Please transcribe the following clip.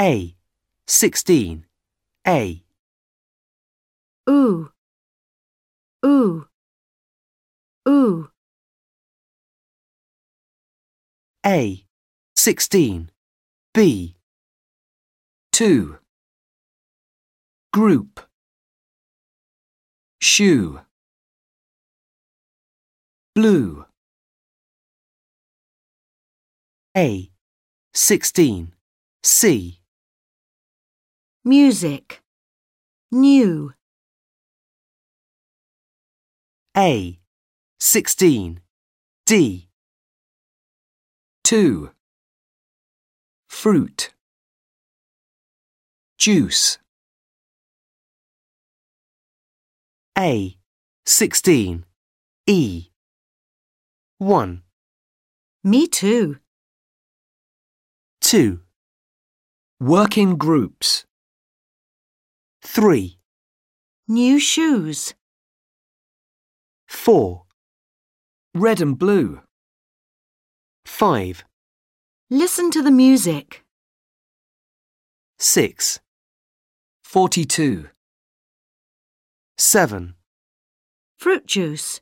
A. 16. A. Ooh. Ooh. Ooh. A. 16. B. 2. Group. Shoe. Blue. A. 16. C. Music. New. A. 16. D. 2. Fruit. Juice. A. 16. E. 1. Me too. 2. Work in groups. 3. New shoes. 4. Red and blue. 5. Listen to the music. 6. 42. 7. Fruit juice.